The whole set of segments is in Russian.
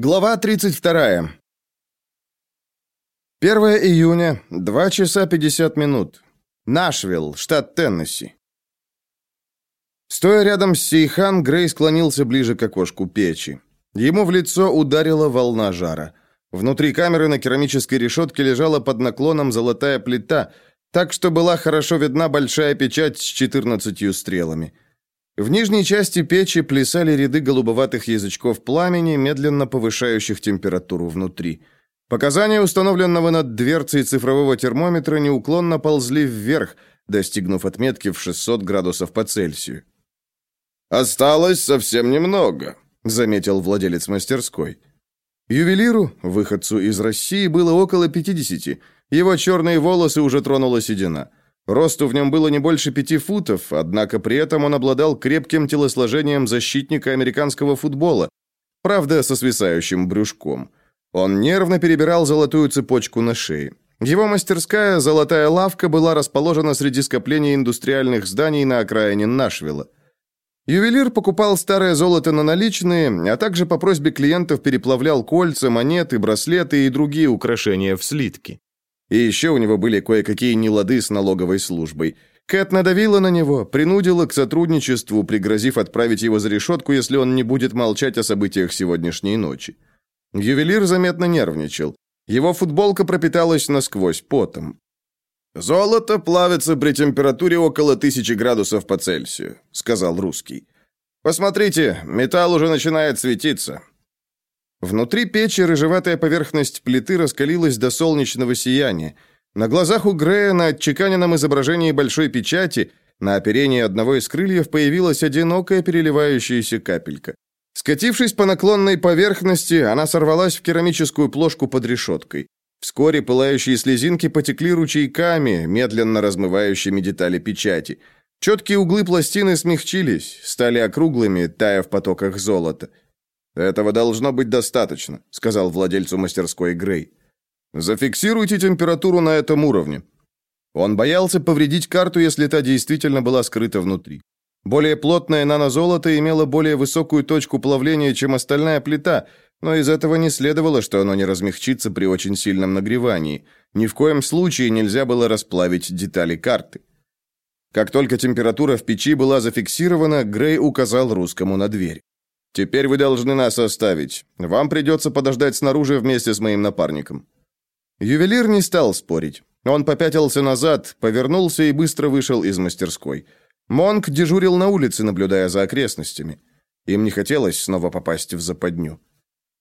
Глава 32. 1 июня, 2 часа 50 минут. Нашвилл, штат Теннесси. Стоя рядом с Сейхан, Грей склонился ближе к окошку печи. Ему в лицо ударила волна жара. Внутри камеры на керамической решетке лежала под наклоном золотая плита, так что была хорошо видна большая печать с 14 стрелами. В нижней части печи плясали ряды голубоватых язычков пламени, медленно повышающих температуру внутри. Показания установленного над дверцей цифрового термометра неуклонно ползли вверх, достигнув отметки в 600 градусов по Цельсию. «Осталось совсем немного», — заметил владелец мастерской. Ювелиру, выходцу из России, было около 50. Его черные волосы уже тронула седина. Росту в нем было не больше пяти футов, однако при этом он обладал крепким телосложением защитника американского футбола, правда, со свисающим брюшком. Он нервно перебирал золотую цепочку на шее. Его мастерская «Золотая лавка» была расположена среди скоплений индустриальных зданий на окраине Нашвилла. Ювелир покупал старое золото на наличные, а также по просьбе клиентов переплавлял кольца, монеты, браслеты и другие украшения в слитки. И еще у него были кое-какие нелады с налоговой службой. Кэт надавила на него, принудила к сотрудничеству, пригрозив отправить его за решетку, если он не будет молчать о событиях сегодняшней ночи. Ювелир заметно нервничал. Его футболка пропиталась насквозь потом. «Золото плавится при температуре около тысячи градусов по Цельсию», — сказал русский. «Посмотрите, металл уже начинает светиться. Внутри печи рыжеватая поверхность плиты раскалилась до солнечного сияния. На глазах у Грея на отчеканенном изображении большой печати на оперении одного из крыльев появилась одинокая переливающаяся капелька. Скатившись по наклонной поверхности, она сорвалась в керамическую плошку под решеткой. Вскоре пылающие слезинки потекли ручейками, медленно размывающими детали печати. Четкие углы пластины смягчились, стали округлыми, тая в потоках золота. «Этого должно быть достаточно», — сказал владельцу мастерской Грей. «Зафиксируйте температуру на этом уровне». Он боялся повредить карту, если та действительно была скрыта внутри. Более плотное нанозолото имело более высокую точку плавления, чем остальная плита, но из этого не следовало, что оно не размягчится при очень сильном нагревании. Ни в коем случае нельзя было расплавить детали карты. Как только температура в печи была зафиксирована, Грей указал русскому на дверь. Теперь вы должны нас оставить. Вам придется подождать снаружи вместе с моим напарником». Ювелир не стал спорить. Он попятился назад, повернулся и быстро вышел из мастерской. Монк дежурил на улице, наблюдая за окрестностями. Им не хотелось снова попасть в западню.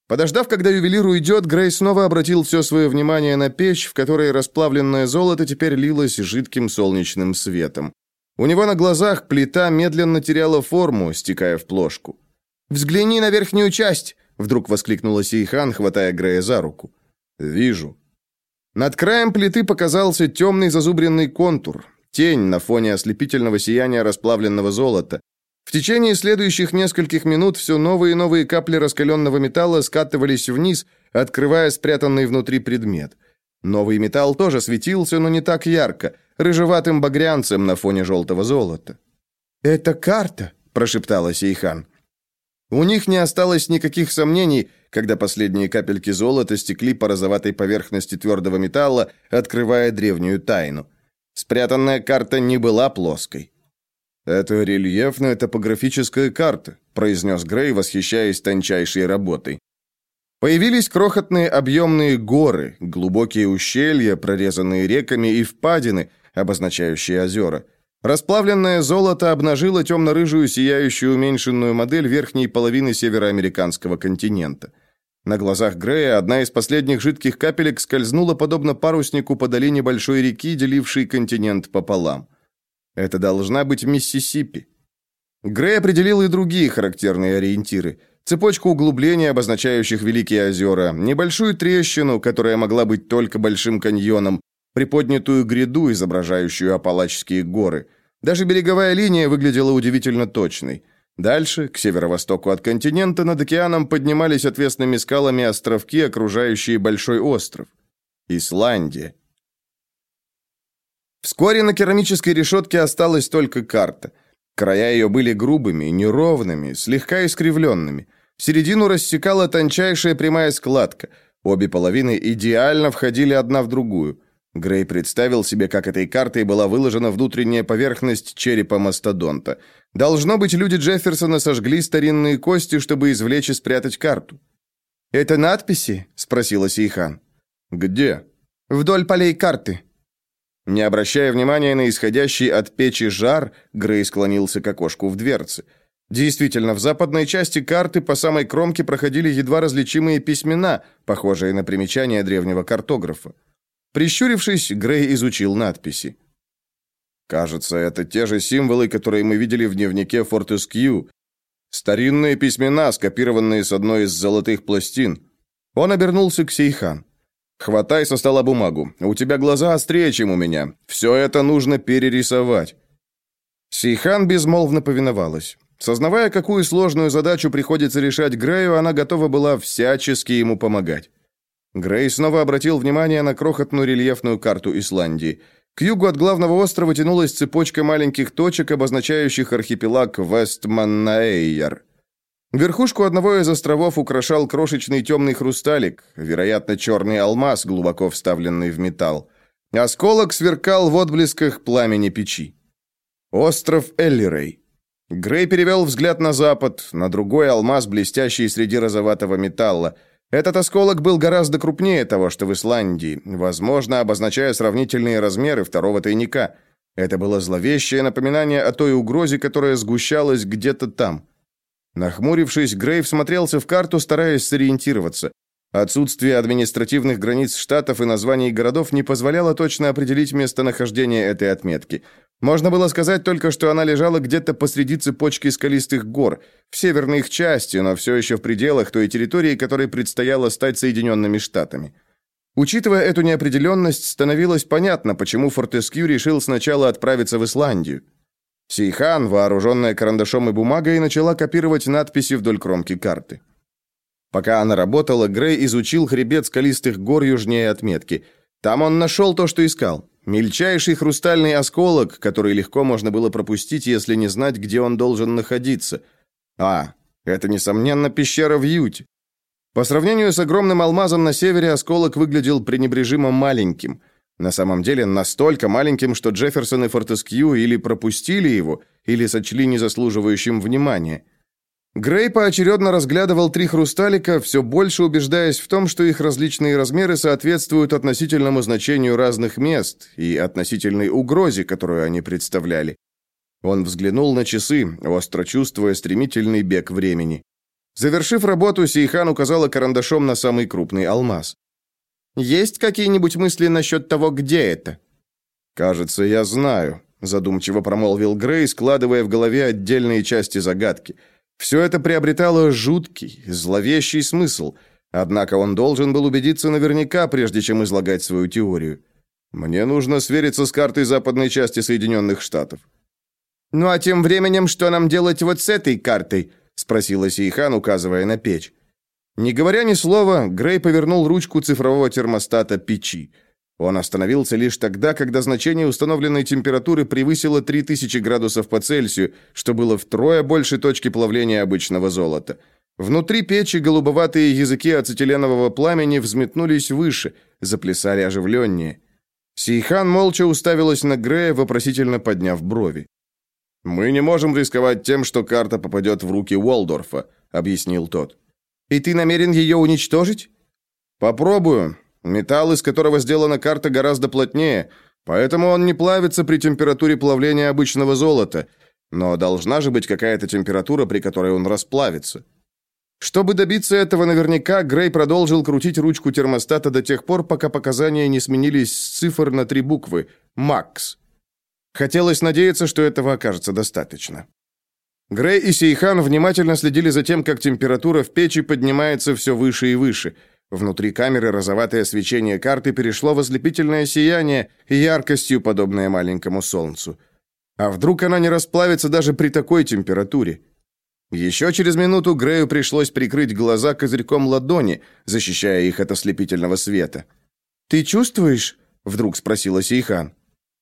Подождав, когда ювелир уйдет, Грей снова обратил все свое внимание на печь, в которой расплавленное золото теперь лилось жидким солнечным светом. У него на глазах плита медленно теряла форму, стекая в плошку. «Взгляни на верхнюю часть!» — вдруг воскликнула Сейхан, хватая Грея за руку. «Вижу». Над краем плиты показался темный зазубренный контур, тень на фоне ослепительного сияния расплавленного золота. В течение следующих нескольких минут все новые и новые капли раскаленного металла скатывались вниз, открывая спрятанный внутри предмет. Новый металл тоже светился, но не так ярко, рыжеватым багрянцем на фоне желтого золота. «Это карта», — прошептала Сейхан. У них не осталось никаких сомнений, когда последние капельки золота стекли по розоватой поверхности твердого металла, открывая древнюю тайну. Спрятанная карта не была плоской. «Это рельефная топографическая карта», — произнес Грей, восхищаясь тончайшей работой. Появились крохотные объемные горы, глубокие ущелья, прорезанные реками и впадины, обозначающие озера — Расплавленное золото обнажило темно-рыжую сияющую уменьшенную модель верхней половины североамериканского континента. На глазах Грея одна из последних жидких капелек скользнула подобно паруснику по долине большой реки, делившей континент пополам. Это должна быть Миссисипи. Грей определил и другие характерные ориентиры. Цепочку углублений, обозначающих Великие озера, небольшую трещину, которая могла быть только Большим каньоном, приподнятую гряду, изображающую Апалачские горы. Даже береговая линия выглядела удивительно точной. Дальше, к северо-востоку от континента, над океаном поднимались отвесными скалами островки, окружающие большой остров. Исландия. Вскоре на керамической решетке осталась только карта. Края ее были грубыми, неровными, слегка искривленными. Середину рассекала тончайшая прямая складка. Обе половины идеально входили одна в другую. Грей представил себе, как этой картой была выложена внутренняя поверхность черепа мастодонта. Должно быть, люди Джефферсона сожгли старинные кости, чтобы извлечь и спрятать карту. «Это надписи?» – спросила Сейхан. «Где?» «Вдоль полей карты». Не обращая внимания на исходящий от печи жар, Грей склонился к окошку в дверце. Действительно, в западной части карты по самой кромке проходили едва различимые письмена, похожие на примечания древнего картографа. Прищурившись, Грей изучил надписи. «Кажется, это те же символы, которые мы видели в дневнике Фортескью. Старинные письмена, скопированные с одной из золотых пластин». Он обернулся к Сейхан. «Хватай со стола бумагу. У тебя глаза острее, чем у меня. Все это нужно перерисовать». Сейхан безмолвно повиновалась. Сознавая, какую сложную задачу приходится решать Грею, она готова была всячески ему помогать. Грей снова обратил внимание на крохотную рельефную карту Исландии. К югу от главного острова тянулась цепочка маленьких точек, обозначающих архипелаг Вестманнаэйяр. Верхушку одного из островов украшал крошечный темный хрусталик, вероятно, черный алмаз, глубоко вставленный в металл. Осколок сверкал в отблесках пламени печи. Остров Эллирей. Грей перевел взгляд на запад, на другой алмаз, блестящий среди розоватого металла. Этот осколок был гораздо крупнее того, что в Исландии, возможно, обозначая сравнительные размеры второго тайника. Это было зловещее напоминание о той угрозе, которая сгущалась где-то там. Нахмурившись, Грейв смотрелся в карту, стараясь сориентироваться. Отсутствие административных границ штатов и названий городов не позволяло точно определить местонахождение этой отметки. Можно было сказать только, что она лежала где-то посреди цепочки скалистых гор, в северной их части, но все еще в пределах той территории, которой предстояло стать Соединенными Штатами. Учитывая эту неопределенность, становилось понятно, почему Фортескью решил сначала отправиться в Исландию. Сейхан, вооруженная карандашом и бумагой, начала копировать надписи вдоль кромки карты. Пока она работала, Грей изучил хребет скалистых гор южнее отметки. Там он нашел то, что искал. Мельчайший хрустальный осколок, который легко можно было пропустить, если не знать, где он должен находиться. А, это, несомненно, пещера в Юте. По сравнению с огромным алмазом на севере, осколок выглядел пренебрежимо маленьким – на самом деле настолько маленьким, что Джефферсон и Фортескью или пропустили его, или сочли незаслуживающим внимания. Грей поочередно разглядывал три хрусталика, все больше убеждаясь в том, что их различные размеры соответствуют относительному значению разных мест и относительной угрозе, которую они представляли. Он взглянул на часы, остро чувствуя стремительный бег времени. Завершив работу, Сейхан указала карандашом на самый крупный алмаз. Есть какие-нибудь мысли насчет того, где это?» «Кажется, я знаю», — задумчиво промолвил Грей, складывая в голове отдельные части загадки. Все это приобретало жуткий, зловещий смысл, однако он должен был убедиться наверняка, прежде чем излагать свою теорию. «Мне нужно свериться с картой западной части Соединенных Штатов». «Ну а тем временем что нам делать вот с этой картой?» — спросила Сейхан, указывая на печь. Не говоря ни слова, Грей повернул ручку цифрового термостата печи. Он остановился лишь тогда, когда значение установленной температуры превысило 3000 градусов по Цельсию, что было втрое больше точки плавления обычного золота. Внутри печи голубоватые языки ацетиленового пламени взметнулись выше, заплясали оживленнее. Сейхан молча уставилась на Грея, вопросительно подняв брови. «Мы не можем рисковать тем, что карта попадет в руки Уолдорфа», — объяснил тот. И ты намерен ее уничтожить? Попробую. Металл, из которого сделана карта, гораздо плотнее, поэтому он не плавится при температуре плавления обычного золота. Но должна же быть какая-то температура, при которой он расплавится. Чтобы добиться этого наверняка, Грей продолжил крутить ручку термостата до тех пор, пока показания не сменились с цифр на три буквы «МАКС». Хотелось надеяться, что этого окажется достаточно. Грей и Сейхан внимательно следили за тем, как температура в печи поднимается все выше и выше. Внутри камеры розоватое свечение карты перешло в ослепительное сияние, яркостью подобное маленькому солнцу. А вдруг она не расплавится даже при такой температуре? Еще через минуту Грею пришлось прикрыть глаза козырьком ладони, защищая их от ослепительного света. «Ты чувствуешь?» — вдруг спросила Сейхан.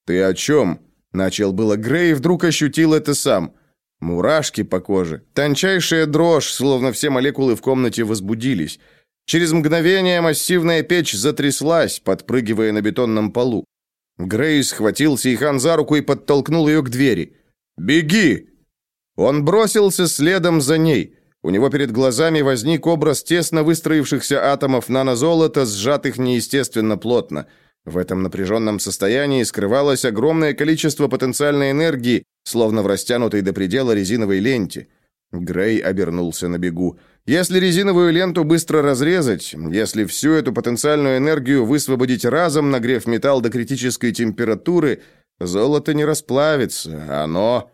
«Ты о чем?» — начал было Грей вдруг ощутил это сам — Мурашки по коже, тончайшая дрожь, словно все молекулы в комнате возбудились. Через мгновение массивная печь затряслась, подпрыгивая на бетонном полу. Грейс схватил Сейхан за руку и подтолкнул ее к двери. «Беги!» Он бросился следом за ней. У него перед глазами возник образ тесно выстроившихся атомов нанозолота, сжатых неестественно плотно. В этом напряженном состоянии скрывалось огромное количество потенциальной энергии, словно в растянутой до предела резиновой ленте. Грей обернулся на бегу. Если резиновую ленту быстро разрезать, если всю эту потенциальную энергию высвободить разом, нагрев металл до критической температуры, золото не расплавится, оно...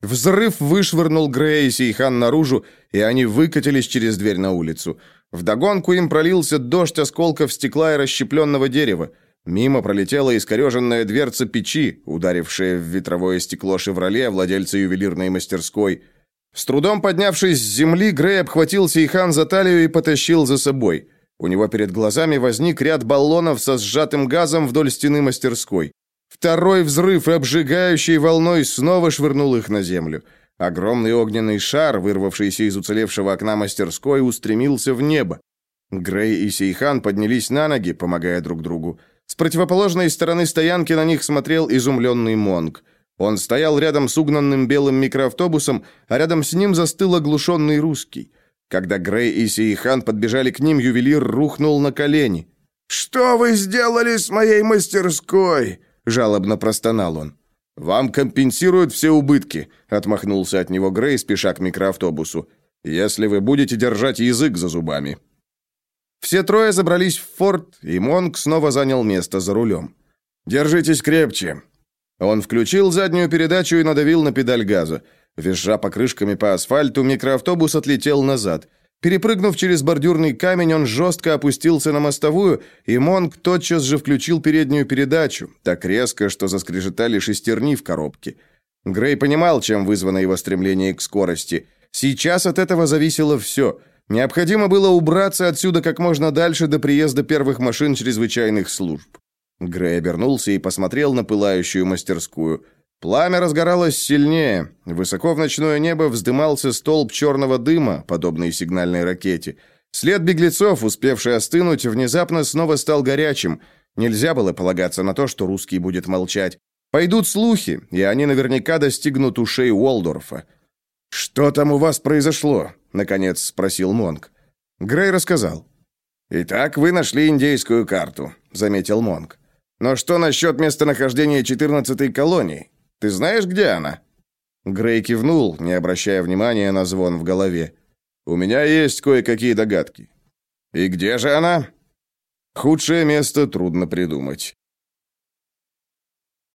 Взрыв вышвырнул Грея и Сейхан наружу, и они выкатились через дверь на улицу. Вдогонку им пролился дождь осколков стекла и расщепленного дерева. Мимо пролетела искореженная дверца печи, ударившая в ветровое стекло «Шевроле» владельца ювелирной мастерской – с трудом поднявшись с земли, Грей обхватил Сейхан за талию и потащил за собой. У него перед глазами возник ряд баллонов со сжатым газом вдоль стены мастерской. Второй взрыв, обжигающий волной, снова швырнул их на землю. Огромный огненный шар, вырвавшийся из уцелевшего окна мастерской, устремился в небо. Грей и Сейхан поднялись на ноги, помогая друг другу. С противоположной стороны стоянки на них смотрел изумленный Монг – он стоял рядом с угнанным белым микроавтобусом, а рядом с ним застыл оглушенный русский. Когда Грей и Сейхан подбежали к ним, ювелир рухнул на колени. «Что вы сделали с моей мастерской?» – жалобно простонал он. «Вам компенсируют все убытки», – отмахнулся от него Грей, спеша к микроавтобусу. «Если вы будете держать язык за зубами». Все трое забрались в форт, и Монк снова занял место за рулем. «Держитесь крепче. Он включил заднюю передачу и надавил на педаль газа. Визжа покрышками по асфальту, микроавтобус отлетел назад. Перепрыгнув через бордюрный камень, он жестко опустился на мостовую, и Монг тотчас же включил переднюю передачу, так резко, что заскрежетали шестерни в коробке. Грей понимал, чем вызвано его стремление к скорости. Сейчас от этого зависело все. Необходимо было убраться отсюда как можно дальше до приезда первых машин чрезвычайных служб. Грей обернулся и посмотрел на пылающую мастерскую. Пламя разгоралось сильнее. Высоко в ночное небо вздымался столб черного дыма, подобный сигнальной ракете. След беглецов, успевший остынуть, внезапно снова стал горячим. Нельзя было полагаться на то, что русский будет молчать. Пойдут слухи, и они наверняка достигнут ушей Уолдорфа. «Что там у вас произошло?» — наконец спросил Монк. Грей рассказал. «Итак, вы нашли индейскую карту», — заметил Монк. Но что насчет местонахождения четырнадцатой колонии? Ты знаешь, где она?» Грей кивнул, не обращая внимания на звон в голове. «У меня есть кое-какие догадки». «И где же она?» «Худшее место трудно придумать.